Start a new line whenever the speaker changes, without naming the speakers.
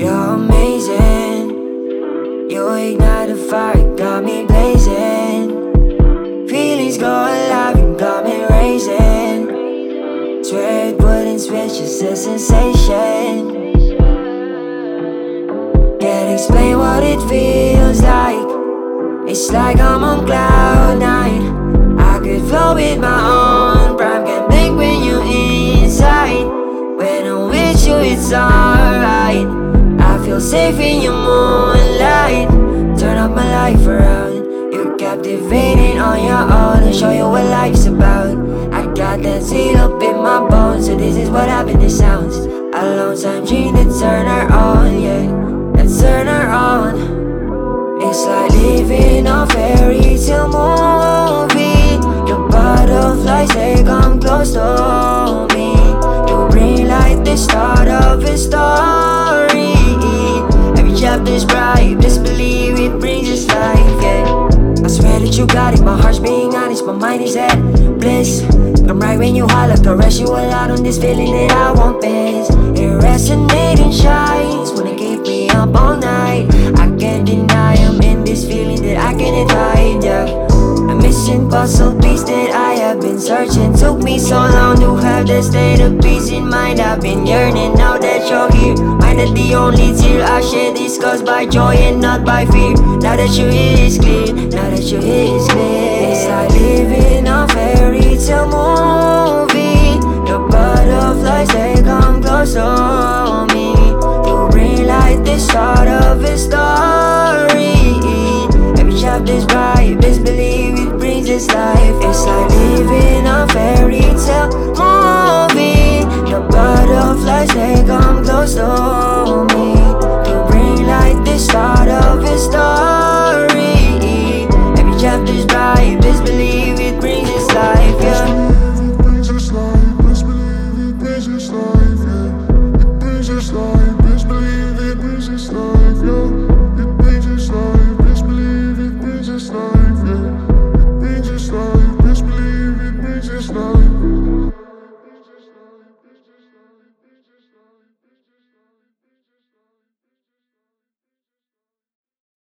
You're amazing. You ignite the fire, got me blazing. Feelings go alive, got me raising. Swear it wouldn't switch, it's a sensation. Can't explain what it feels like. It's like I'm on cloud nine. Safe in your moonlight. Turn up my life around. You're captivating on your own and show you what life's about. I got that seed up in my bones, so this is what happiness sounds. A long time dream to turn her on, yeah. Let's turn her on. It's like living a fairy tale movie. The butterflies they come close to me. You bring like the start of a story. Chapter's bright, believe it brings us life. Yeah, I swear that you got it. My heart's being honest, my mind is at bliss. I'm right when you holler, caress you a lot on this feeling that I won't miss. It resonates and shines when it keep me up all night. I can't deny I'm in this feeling that I can't hide. Yeah. A missing puzzle piece that I have been searching. Took me so long to have that state of peace in mind. I've been yearning now that you're here. Mind that the only tear I shed is caused by joy and not by fear. Now that you're here, clear. Now that you're here, it's clear. It's like living a fairy tale movie. The butterflies they come close to me. You like the start of a story. Every chapter's bright, best believe it brings us life. It's like living a fairy tale